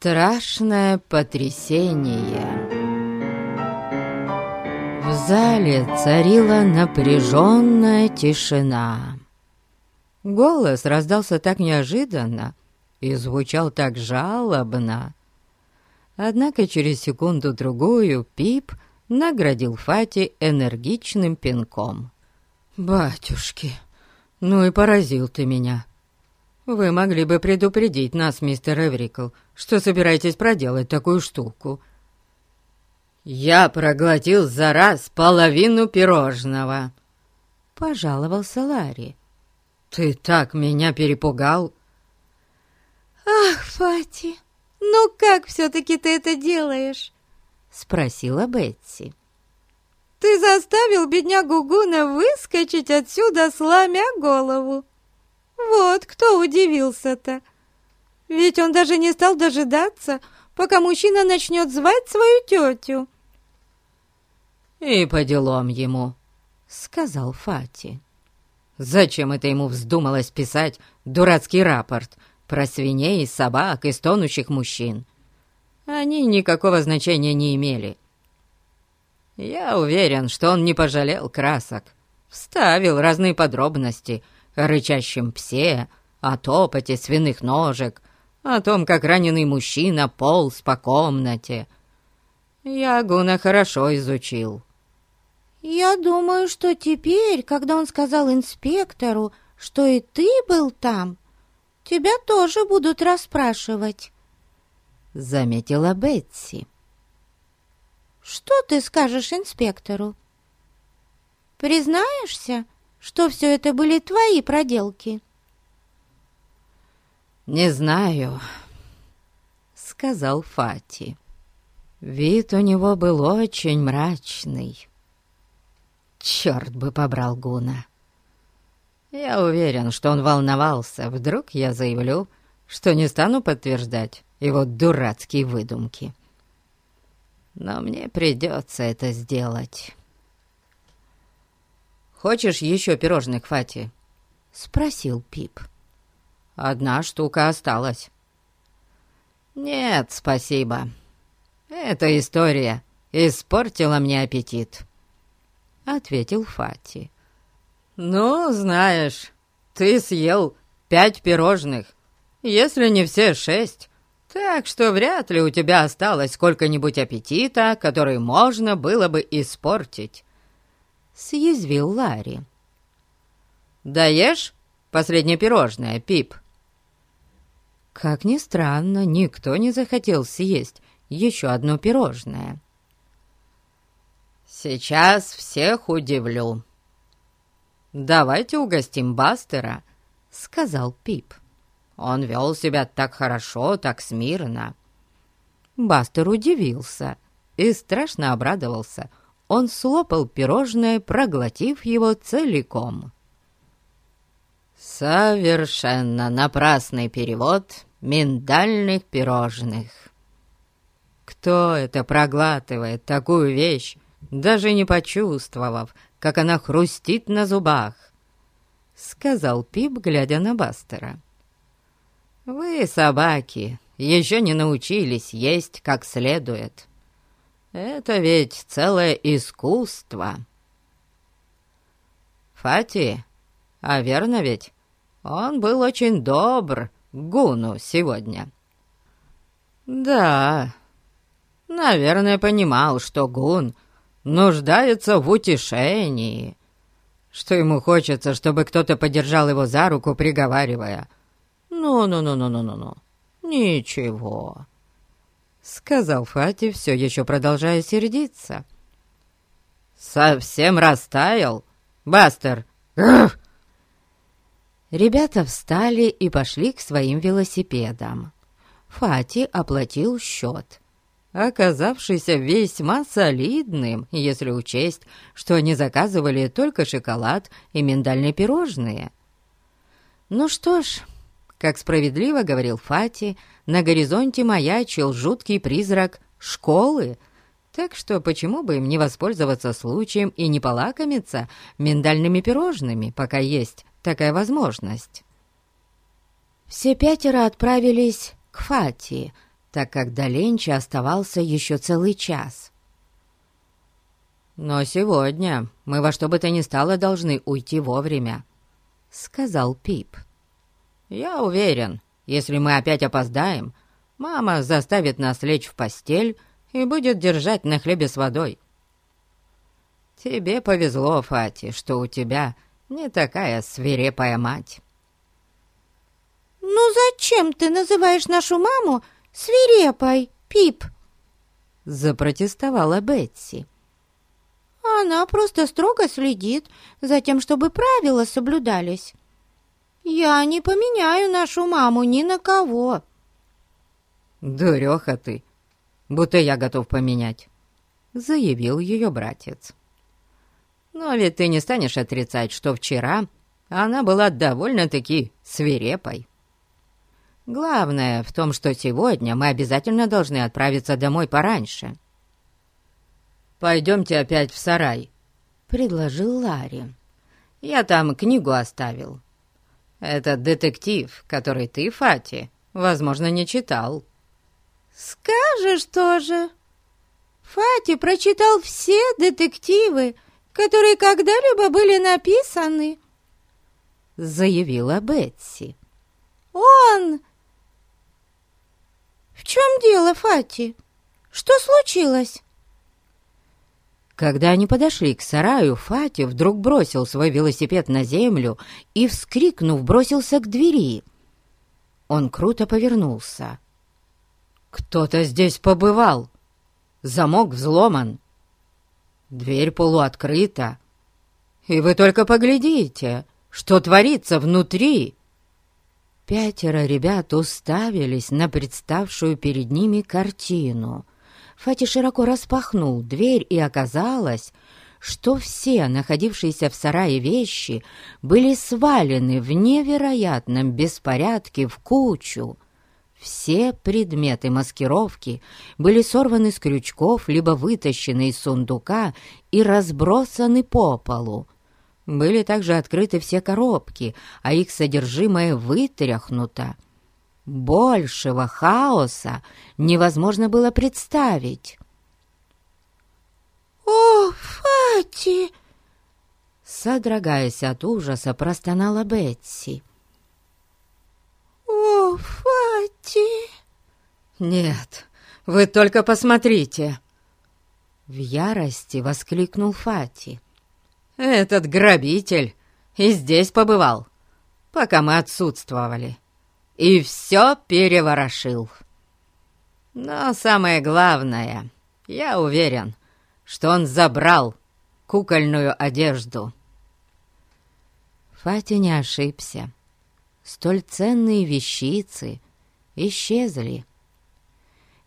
Страшное потрясение. В зале царила напряженная тишина. Голос раздался так неожиданно и звучал так жалобно. Однако через секунду-другую Пип наградил Фати энергичным пинком. «Батюшки, ну и поразил ты меня!» Вы могли бы предупредить нас, мистер Эврикл, что собираетесь проделать такую штуку. Я проглотил за раз половину пирожного, — пожаловался Ларри. Ты так меня перепугал. Ах, Фати, ну как все-таки ты это делаешь? — спросила Бетси. «Ты заставил беднягу Гуна выскочить отсюда, сломя голову. Вот кто удивился-то. Ведь он даже не стал дожидаться, пока мужчина начнет звать свою тетю. «И по делам ему», — сказал Фати. «Зачем это ему вздумалось писать дурацкий рапорт про свиней, собак и стонущих мужчин? Они никакого значения не имели. Я уверен, что он не пожалел красок, вставил разные подробности — рычащем псе, о топоте свиных ножек, о том, как раненый мужчина полз по комнате. Я Гуна хорошо изучил. «Я думаю, что теперь, когда он сказал инспектору, что и ты был там, тебя тоже будут расспрашивать», — заметила Бетси. «Что ты скажешь инспектору? Признаешься, что все это были твои проделки?» «Не знаю», — сказал Фати. Вид у него был очень мрачный. Черт бы побрал Гуна. Я уверен, что он волновался. Вдруг я заявлю, что не стану подтверждать его дурацкие выдумки. Но мне придется это сделать. «Хочешь еще пирожных, Фати?» — спросил Пип. «Одна штука осталась». «Нет, спасибо. Эта история испортила мне аппетит», — ответил Фати. «Ну, знаешь, ты съел пять пирожных, если не все шесть, так что вряд ли у тебя осталось сколько-нибудь аппетита, который можно было бы испортить» съязвил Ларри. «Даешь последнее пирожное, Пип?» Как ни странно, никто не захотел съесть еще одно пирожное. «Сейчас всех удивлю». «Давайте угостим Бастера», — сказал Пип. «Он вел себя так хорошо, так смирно». Бастер удивился и страшно обрадовался, он слопал пирожное, проглотив его целиком. Совершенно напрасный перевод миндальных пирожных. Кто это проглатывает такую вещь, даже не почувствовав, как она хрустит на зубах? Сказал Пип, глядя на Бастера. Вы, собаки, еще не научились есть как следует. Это ведь целое искусство. Фати, а верно ведь, он был очень добр Гуну сегодня. Да, наверное, понимал, что Гун нуждается в утешении, что ему хочется, чтобы кто-то подержал его за руку, приговаривая «Ну-ну-ну-ну-ну-ну-ну, ничего, — сказал Фати, все еще продолжая сердиться. «Совсем растаял, Бастер!» Ребята встали и пошли к своим велосипедам. Фати оплатил счет, оказавшийся весьма солидным, если учесть, что они заказывали только шоколад и миндальные пирожные. Ну что ж, как справедливо говорил Фати, на горизонте маячил жуткий призрак школы, так что почему бы им не воспользоваться случаем и не полакомиться миндальными пирожными, пока есть такая возможность? Все пятеро отправились к Фати, так как до ленча оставался еще целый час. «Но сегодня мы во что бы то ни стало должны уйти вовремя», — сказал Пип. «Я уверен, если мы опять опоздаем, мама заставит нас лечь в постель и будет держать на хлебе с водой. Тебе повезло, Фати, что у тебя не такая свирепая мать». «Ну зачем ты называешь нашу маму свирепой, Пип?» Запротестовала Бетси. «Она просто строго следит за тем, чтобы правила соблюдались. Я не поменяю нашу маму ни на кого». «Дуреха ты, будто я готов поменять», — заявил ее братец. «Но ведь ты не станешь отрицать, что вчера она была довольно-таки свирепой. Главное в том, что сегодня мы обязательно должны отправиться домой пораньше». «Пойдемте опять в сарай», — предложил Ларри. «Я там книгу оставил. Этот детектив, который ты, Фати, возможно, не читал». «Скажешь тоже!» Фати прочитал все детективы, которые когда-либо были написаны, заявила Бетси. Он... В чем дело, Фати? Что случилось? Когда они подошли к сараю, Фати вдруг бросил свой велосипед на землю и, вскрикнув, бросился к двери. Он круто повернулся. «Кто-то здесь побывал! Замок взломан! Дверь полуоткрыта! И вы только поглядите, что творится внутри!» Пятеро ребят уставились на представшую перед ними картину. Фати широко распахнул дверь, и оказалось, что все находившиеся в сарае вещи были свалены в невероятном беспорядке в кучу. Все предметы маскировки были сорваны с крючков, либо вытащены из сундука и разбросаны по полу. Были также открыты все коробки, а их содержимое вытряхнуто. Большего хаоса невозможно было представить. «О, Фати!» Содрогаясь от ужаса, простонала Бетси. «О, Фати!» «Нет, вы только посмотрите!» В ярости воскликнул Фати. «Этот грабитель и здесь побывал, пока мы отсутствовали и все переворошил. Но самое главное, я уверен, что он забрал кукольную одежду. Фати не ошибся. Столь ценные вещицы исчезли.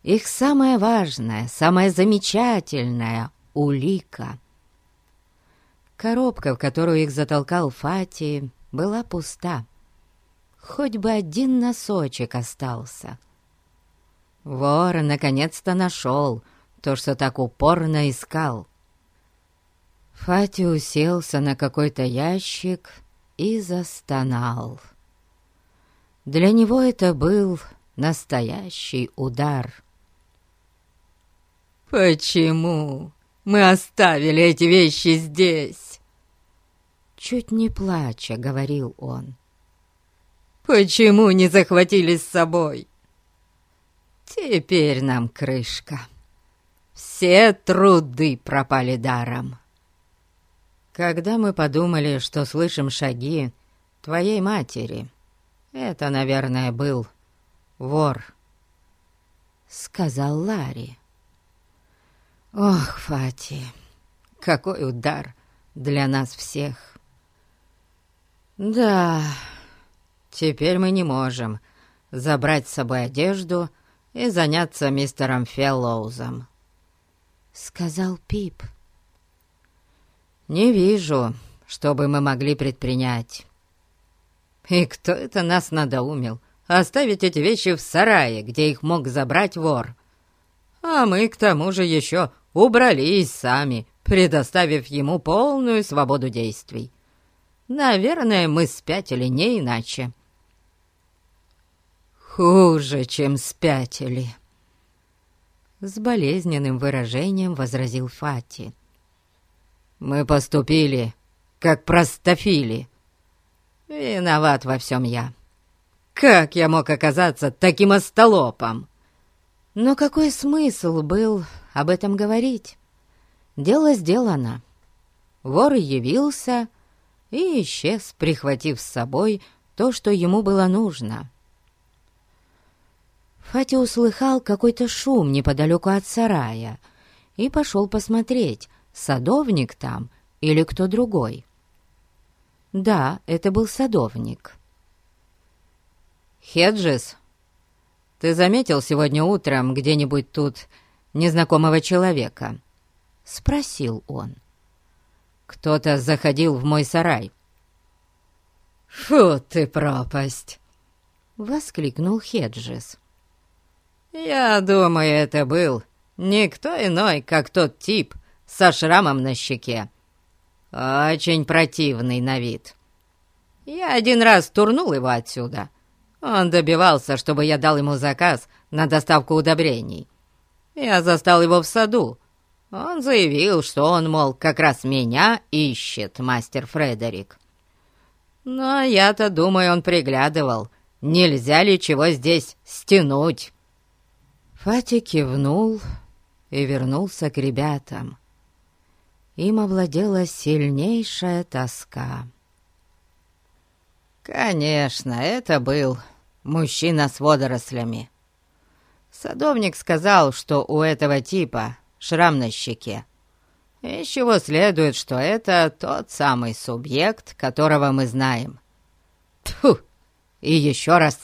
Их самое важное, самое замечательное — улика. Коробка, в которую их затолкал Фати, была пуста хоть бы один носочек остался. Вор наконец-то нашел то, что так упорно искал. Фати уселся на какой-то ящик и застонал. Для него это был настоящий удар. «Почему мы оставили эти вещи здесь?» Чуть не плача, говорил он. Почему не захватили с собой? Теперь нам крышка. Все труды пропали даром. Когда мы подумали, что слышим шаги твоей матери, это, наверное, был вор, — сказал Ларри. Ох, Фати, какой удар для нас всех. Да... Теперь мы не можем забрать с собой одежду и заняться мистером Феллоузом», — сказал Пип. «Не вижу, что бы мы могли предпринять. И кто это нас надоумил оставить эти вещи в сарае, где их мог забрать вор? А мы, к тому же, еще убрались сами, предоставив ему полную свободу действий. Наверное, мы спятили не иначе». «Хуже, чем спятили», С болезненным выражением возразил Фати. «Мы поступили, как простофили. Виноват во всем я. Как я мог оказаться таким остолопом?» Но какой смысл был об этом говорить? Дело сделано. Вор явился и исчез, прихватив с собой то, что ему было нужно. Фати услыхал какой-то шум неподалеку от сарая и пошел посмотреть, садовник там или кто другой. Да, это был садовник. «Хеджес, ты заметил сегодня утром где-нибудь тут незнакомого человека?» — спросил он. «Кто-то заходил в мой сарай». «Фу ты, пропасть!» — воскликнул Хеджес. «Я думаю, это был никто иной, как тот тип со шрамом на щеке. Очень противный на вид. Я один раз турнул его отсюда. Он добивался, чтобы я дал ему заказ на доставку удобрений. Я застал его в саду. Он заявил, что он, мол, как раз меня ищет, мастер Фредерик. Но я-то думаю, он приглядывал, нельзя ли чего здесь стянуть. Фати кивнул и вернулся к ребятам. Им овладела сильнейшая тоска. Конечно, это был мужчина с водорослями. Садовник сказал, что у этого типа шрам на щеке. Из чего следует, что это тот самый субъект, которого мы знаем. Тьфу! И еще раз!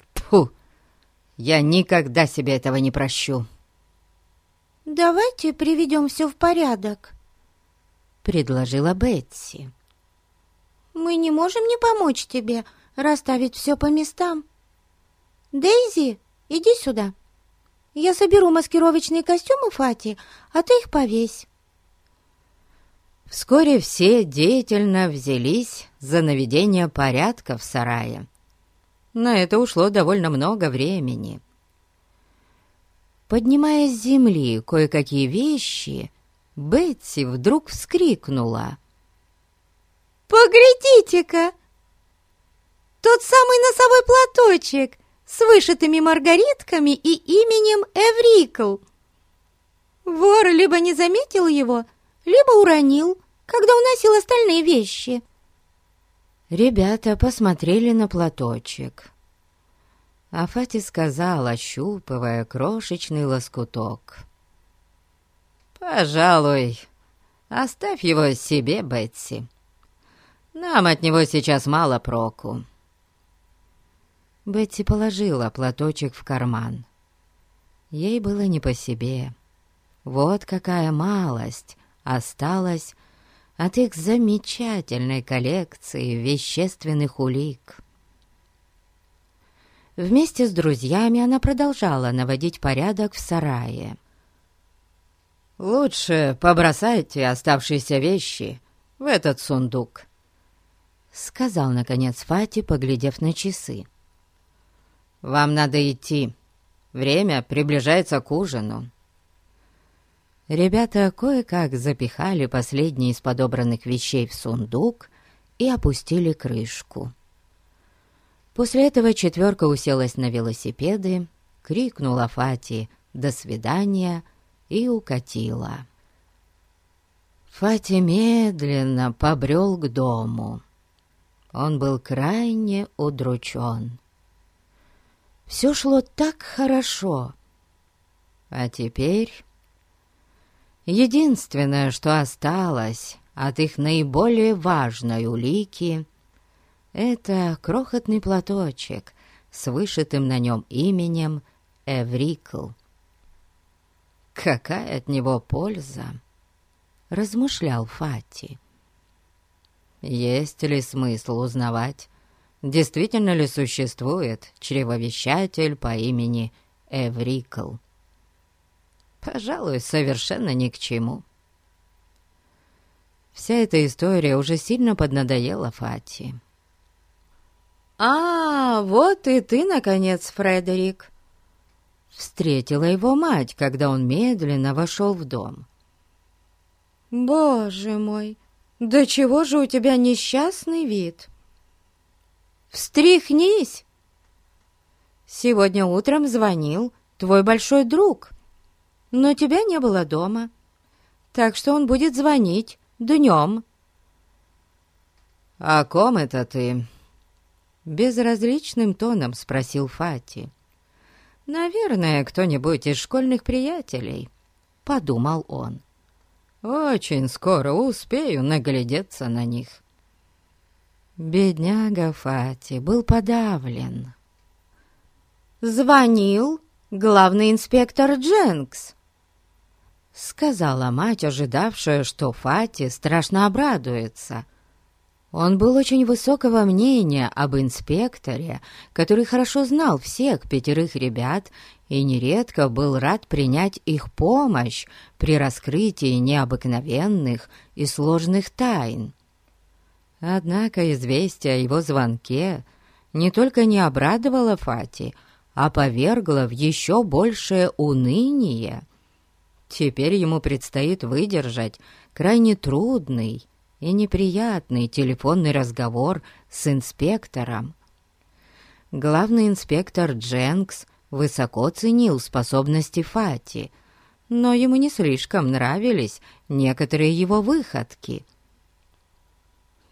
Я никогда себе этого не прощу. «Давайте приведем все в порядок», — предложила Бетси. «Мы не можем не помочь тебе расставить все по местам. Дейзи, иди сюда. Я соберу маскировочные костюмы Фати, а ты их повесь». Вскоре все деятельно взялись за наведение порядка в сарае. На это ушло довольно много времени. Поднимая с земли кое-какие вещи, Бетси вдруг вскрикнула. «Поглядите-ка! Тот самый носовой платочек с вышитыми маргаритками и именем Эврикл. Вор либо не заметил его, либо уронил, когда уносил остальные вещи. Ребята посмотрели на платочек. А Фати сказал, ощупывая крошечный лоскуток. «Пожалуй, оставь его себе, Бетси. Нам от него сейчас мало проку». Бетси положила платочек в карман. Ей было не по себе. Вот какая малость осталась от их замечательной коллекции вещественных улик. Вместе с друзьями она продолжала наводить порядок в сарае. «Лучше побросайте оставшиеся вещи в этот сундук», — сказал, наконец, Фати, поглядев на часы. «Вам надо идти. Время приближается к ужину». Ребята кое-как запихали последние из подобранных вещей в сундук и опустили крышку. После этого четверка уселась на велосипеды, крикнула Фати «До свидания!» и укатила. Фати медленно побрел к дому. Он был крайне удручен. Все шло так хорошо. А теперь Единственное, что осталось от их наиболее важной улики, это крохотный платочек с вышитым на нем именем Эврикл. «Какая от него польза?» — размышлял Фати. «Есть ли смысл узнавать, действительно ли существует чревовещатель по имени Эврикл?» Пожалуй, совершенно ни к чему. Вся эта история уже сильно поднадоела Фати. «А, вот и ты, наконец, Фредерик!» встретила его мать, когда он медленно вошел в дом. «Боже мой, да чего же у тебя несчастный вид? Встряхнись!» Сегодня утром звонил твой большой друг, но тебя не было дома, так что он будет звонить днем. «О ком это ты?» Безразличным тоном спросил Фати. «Наверное, кто-нибудь из школьных приятелей», — подумал он. «Очень скоро успею наглядеться на них». Бедняга Фати был подавлен. «Звонил главный инспектор Дженкс», — сказала мать, ожидавшая, что Фати страшно обрадуется. Он был очень высокого мнения об инспекторе, который хорошо знал всех пятерых ребят и нередко был рад принять их помощь при раскрытии необыкновенных и сложных тайн. Однако известие о его звонке не только не обрадовало Фати, а повергло в еще большее уныние. Теперь ему предстоит выдержать крайне трудный и неприятный телефонный разговор с инспектором. Главный инспектор Дженкс высоко ценил способности Фати, но ему не слишком нравились некоторые его выходки.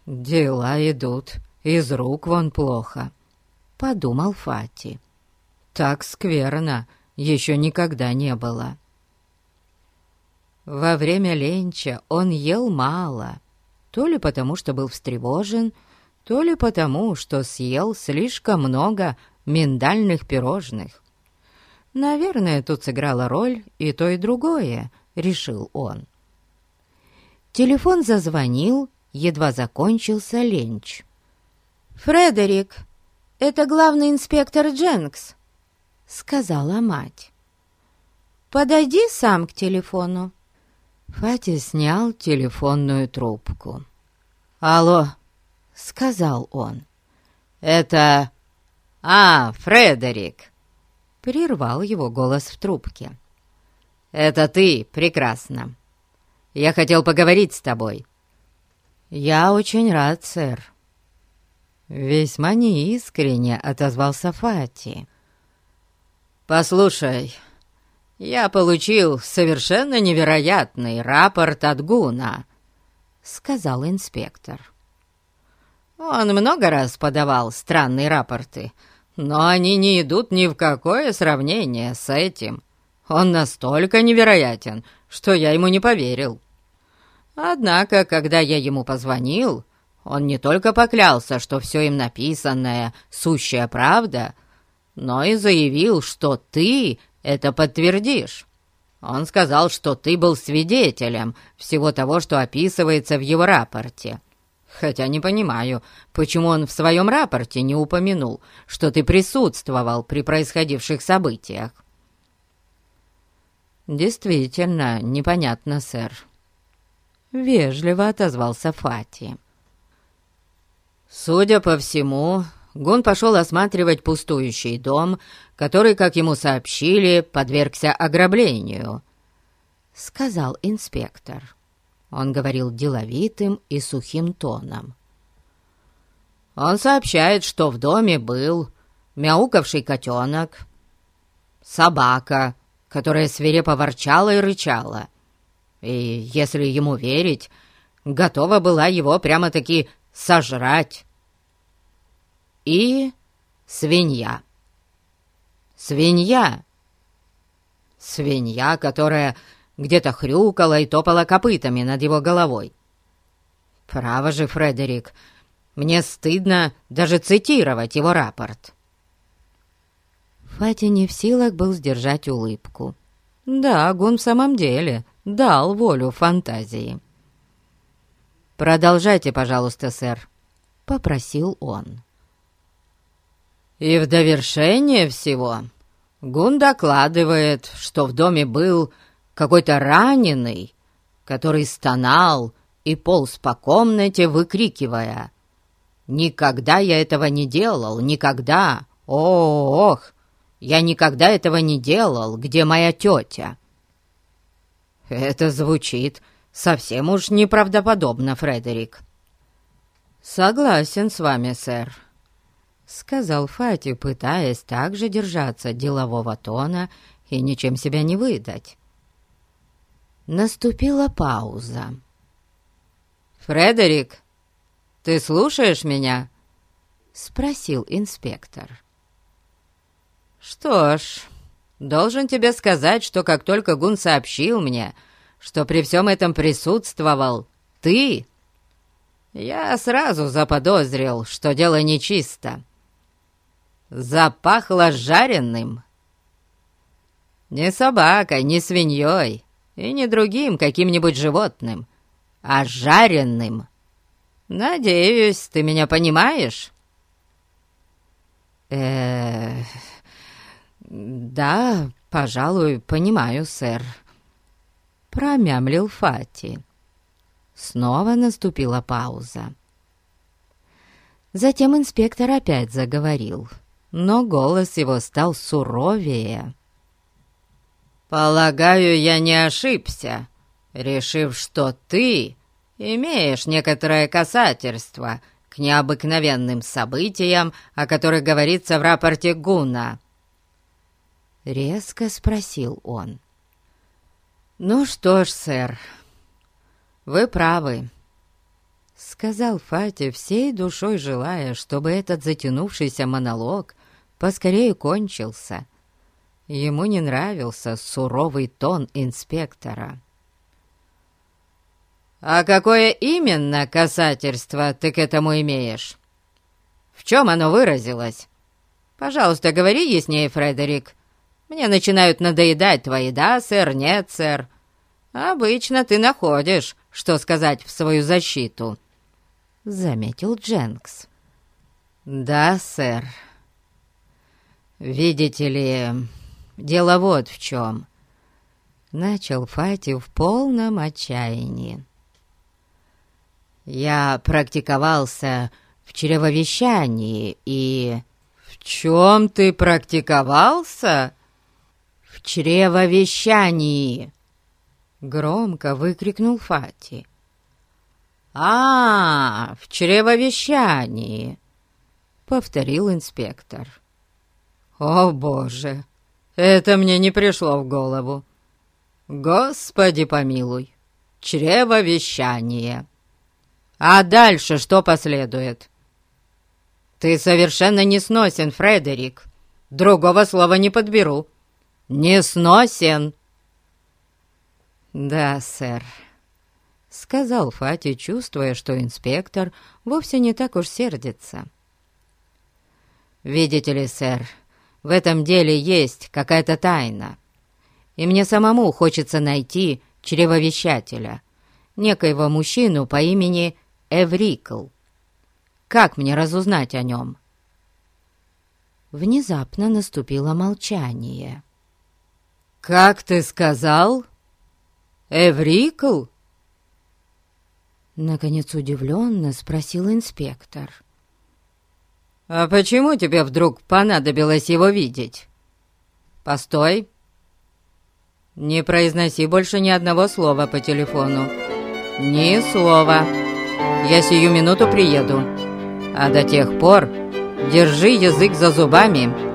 «Дела идут из рук вон плохо», — подумал Фати. Так скверно еще никогда не было. Во время ленча он ел мало, то ли потому, что был встревожен, то ли потому, что съел слишком много миндальных пирожных. Наверное, тут сыграла роль и то, и другое, решил он. Телефон зазвонил, едва закончился ленч. «Фредерик, это главный инспектор Дженкс», сказала мать. «Подойди сам к телефону». Фати снял телефонную трубку. «Алло», — сказал он. «Это... А, Фредерик!» Прервал его голос в трубке. «Это ты, прекрасно. Я хотел поговорить с тобой». «Я очень рад, сэр». Весьма неискренне отозвался Фати. «Послушай, я получил совершенно невероятный рапорт от Гуна», — сказал инспектор. «Он много раз подавал странные рапорты, но они не идут ни в какое сравнение с этим. Он настолько невероятен, что я ему не поверил. Однако, когда я ему позвонил, он не только поклялся, что все им написанное — сущая правда — но и заявил, что ты это подтвердишь. Он сказал, что ты был свидетелем всего того, что описывается в его рапорте. Хотя не понимаю, почему он в своем рапорте не упомянул, что ты присутствовал при происходивших событиях. «Действительно, непонятно, сэр». Вежливо отозвался Фати. «Судя по всему, Гун пошел осматривать пустующий дом, который, как ему сообщили, подвергся ограблению», — сказал инспектор. Он говорил деловитым и сухим тоном. «Он сообщает, что в доме был мяукавший котенок, собака, которая свирепо ворчала и рычала, и, если ему верить, готова была его прямо-таки сожрать» и свинья. Свинья. Свинья, которая где-то хрюкала и топала копытами над его головой. Право же, Фредерик, мне стыдно даже цитировать его рапорт. Фати не в силах был сдержать улыбку. Да, он в самом деле дал волю фантазии. «Продолжайте, пожалуйста, сэр», — попросил он. И в довершение всего Гун докладывает, что в доме был какой-то раненый, который стонал и полз по комнате, выкрикивая. «Никогда я этого не делал, никогда! Ох! Я никогда этого не делал. Где моя тетя?» «Это звучит совсем уж неправдоподобно, Фредерик». «Согласен с вами, сэр», — сказал Фати, пытаясь также держаться делового тона и ничем себя не выдать. Наступила пауза. «Фредерик, ты слушаешь меня?» — спросил инспектор. «Что ж, должен тебе сказать, что как только Гун сообщил мне, что при всем этом присутствовал ты, я сразу заподозрил, что дело нечисто. Запахло жареным. Не собакой, не свиньей и не другим каким-нибудь животным, а жареным. Надеюсь, ты меня понимаешь?» э да, пожалуй, понимаю, сэр», — промямлил Фати. Снова наступила пауза. Затем инспектор опять заговорил, но голос его стал суровее. «Полагаю, я не ошибся, решив, что ты имеешь некоторое касательство к необыкновенным событиям, о которых говорится в рапорте Гуна». Резко спросил он. «Ну что ж, сэр, вы правы», — сказал Фати, всей душой желая, чтобы этот затянувшийся монолог поскорее кончился — Ему не нравился суровый тон инспектора. «А какое именно касательство ты к этому имеешь? В чем оно выразилось? Пожалуйста, говори яснее, Фредерик. Мне начинают надоедать твои «да, сэр», «нет, сэр». Обычно ты находишь, что сказать в свою защиту», — заметил Дженкс. «Да, сэр. Видите ли, Дело вот в чем. Начал Фати в полном отчаянии. Я практиковался в чревовещании и... «В чем ты практиковался?» «В чревовещании!» Громко выкрикнул Фати. «А, в чревовещании!» Повторил инспектор. «О, Боже! Это мне не пришло в голову. Господи помилуй, чревовещание. А дальше что последует? Ты совершенно не сносен, Фредерик. Другого слова не подберу. Не сносен. Да, сэр, — сказал Фати, чувствуя, что инспектор вовсе не так уж сердится. «Видите ли, сэр, в этом деле есть какая-то тайна. И мне самому хочется найти чревовещателя, некоего мужчину по имени Эврикл. Как мне разузнать о нем?» Внезапно наступило молчание. «Как ты сказал? Эврикл?» Наконец удивленно спросил инспектор. «А почему тебе вдруг понадобилось его видеть?» «Постой!» «Не произноси больше ни одного слова по телефону. Ни слова. Я сию минуту приеду. А до тех пор держи язык за зубами